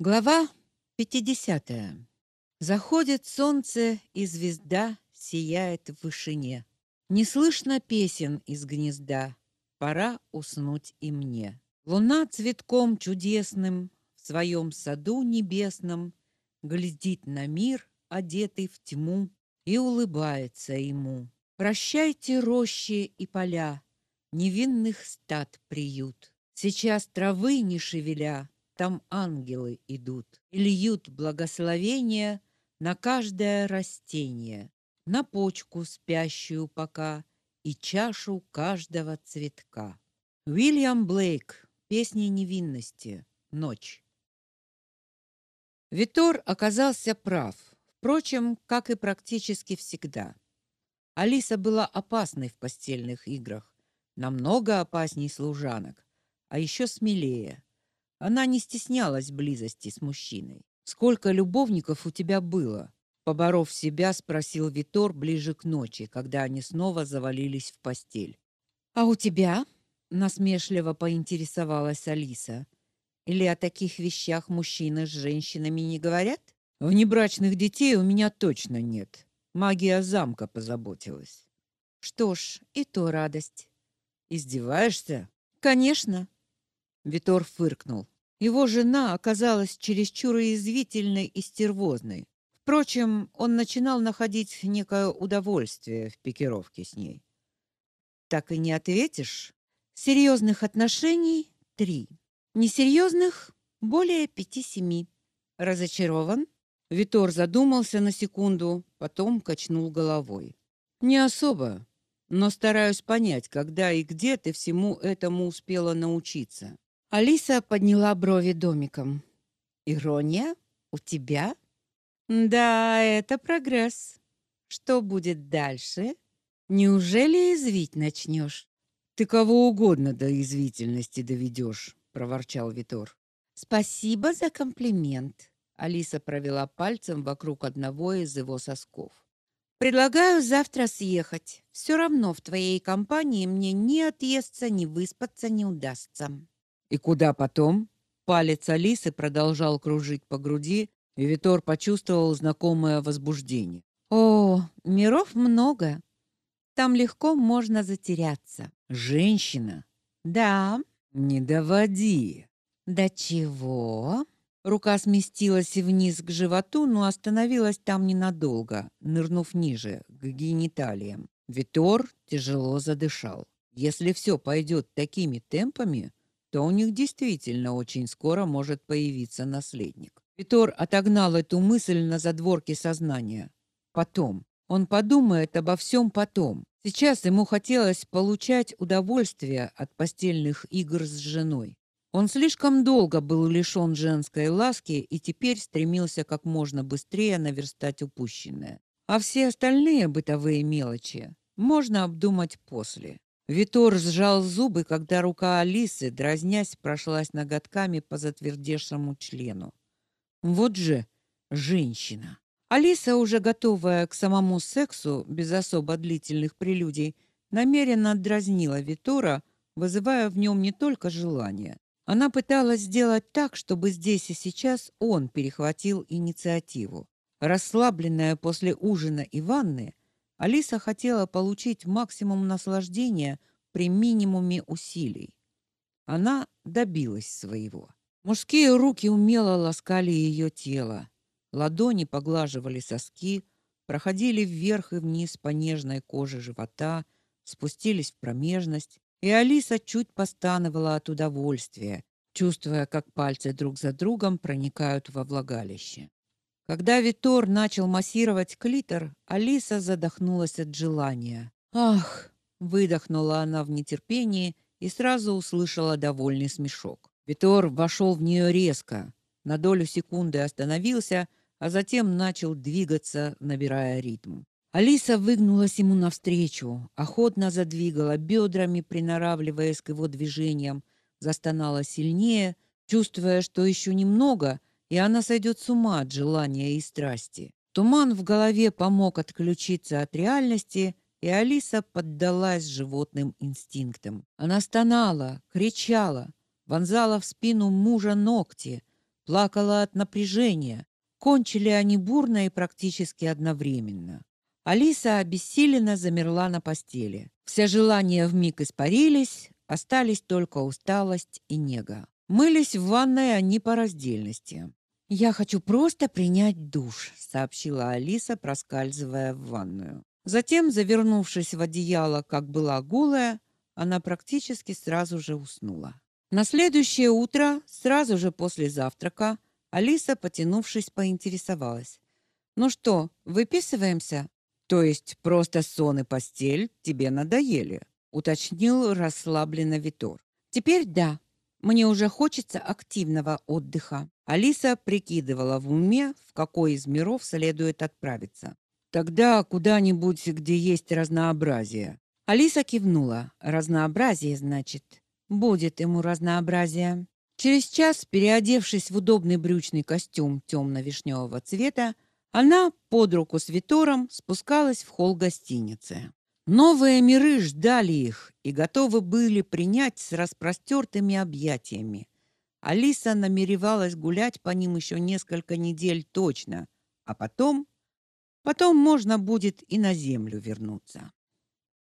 Глава 50. Заходит солнце, и звезда сияет в вышине. Не слышно песен из гнезда. Пора уснуть и мне. Луна цветком чудесным в своем саду небесном глядит на мир, одетый в тьму, и улыбается ему. Прощайте рощи и поля, невинных стад приют. Сейчас травы не шевеля, там ангелы идут и льют благословения на каждое растение, на почку спящую пока и чашу каждого цветка. Уильям Блейк. Песни невинности. Ночь. Витор оказался прав, впрочем, как и практически всегда. Алиса была опасной в постельных играх, намного опасней служанок, а еще смелее. Она не стеснялась близости с мужчиной. Сколько любовников у тебя было? Поборов себя, спросил Витор ближе к ночи, когда они снова завалились в постель. А у тебя? насмешливо поинтересовалась Алиса. Или о таких вещах мужчины с женщинами не говорят? Внебрачных детей у меня точно нет. Магия замка позаботилась. Что ж, и то радость. Издеваешься? Конечно. Витор фыркнул. Его жена оказалась чересчур язвительной и стервозной. Впрочем, он начинал находить некое удовольствие в пикировке с ней. Так и не ответишь? Серьезных отношений три. Несерьезных более пяти-семи. Разочарован? Витор задумался на секунду, потом качнул головой. Не особо, но стараюсь понять, когда и где ты всему этому успела научиться. Алиса подняла брови домиком. Ирония? У тебя? Да, это прогресс. Что будет дальше? Неужели извить начнешь? Ты кого угодно до извитительности доведешь, проворчал Витор. Спасибо за комплимент. Алиса провела пальцем вокруг одного из его сосков. Предлагаю завтра съехать. Все равно в твоей компании мне ни отъесться, ни выспаться не удастся. И куда потом? Палец Алисы продолжал кружить по груди, и Витор почувствовал знакомое возбуждение. О, миров много. Там легко можно затеряться. Женщина? Да. Не доводи. Да чего? Рука сместилась вниз к животу, но остановилась там ненадолго, нырнув ниже, к гениталиям. Витор тяжело задышал. Если все пойдет такими темпами, то у них действительно очень скоро может появиться наследник. Витор отогнал эту мысль на задворки сознания. Потом. Он подумает обо всем потом. Сейчас ему хотелось получать удовольствие от постельных игр с женой. Он слишком долго был лишен женской ласки и теперь стремился как можно быстрее наверстать упущенное. А все остальные бытовые мелочи можно обдумать после. Витор сжал зубы, когда рука Алисы, дразнясь, прошлась ноготками по затвердевшему члену. Вот же женщина. Алиса, уже готовая к самому сексу, без особо длительных прелюдий, намеренно дразнила Витора, вызывая в нем не только желание. Она пыталась сделать так, чтобы здесь и сейчас он перехватил инициативу. Расслабленная после ужина и ванны, Алиса хотела получить максимум наслаждения при минимуме усилий. Она добилась своего. Мужские руки умело ласкали ее тело. Ладони поглаживали соски, проходили вверх и вниз по нежной коже живота, спустились в промежность, и Алиса чуть постановала от удовольствия, чувствуя, как пальцы друг за другом проникают во влагалище. Когда Витор начал массировать клитор, Алиса задохнулась от желания. «Ах!» — выдохнула она в нетерпении и сразу услышала довольный смешок. Витор вошел в нее резко, на долю секунды остановился, а затем начал двигаться, набирая ритм. Алиса выгнулась ему навстречу, охотно задвигала бедрами, приноравливаясь к его движениям, застонала сильнее, чувствуя, что еще немного — и она сойдет с ума от желания и страсти. Туман в голове помог отключиться от реальности, и Алиса поддалась животным инстинктам. Она стонала, кричала, вонзала в спину мужа ногти, плакала от напряжения. Кончили они бурно и практически одновременно. Алиса обессиленно замерла на постели. Все желания вмиг испарились, остались только усталость и нега. Мылись в ванной они по раздельности. «Я хочу просто принять душ», — сообщила Алиса, проскальзывая в ванную. Затем, завернувшись в одеяло, как была голая, она практически сразу же уснула. На следующее утро, сразу же после завтрака, Алиса, потянувшись, поинтересовалась. «Ну что, выписываемся?» «То есть просто сон и постель тебе надоели?» — уточнил расслабленно Витор. «Теперь да. Мне уже хочется активного отдыха». Алиса прикидывала в уме, в какой из миров следует отправиться. Тогда куда-нибудь, где есть разнообразие. Алиса кивнула. Разнообразие, значит. Будет ему разнообразие. Через час, переодевшись в удобный брючный костюм темно вишневого цвета, она под руку с Витором спускалась в холл гостиницы. Новые миры ждали их и готовы были принять с распростертыми объятиями. Алиса намеревалась гулять по ним еще несколько недель точно, а потом Потом можно будет и на землю вернуться.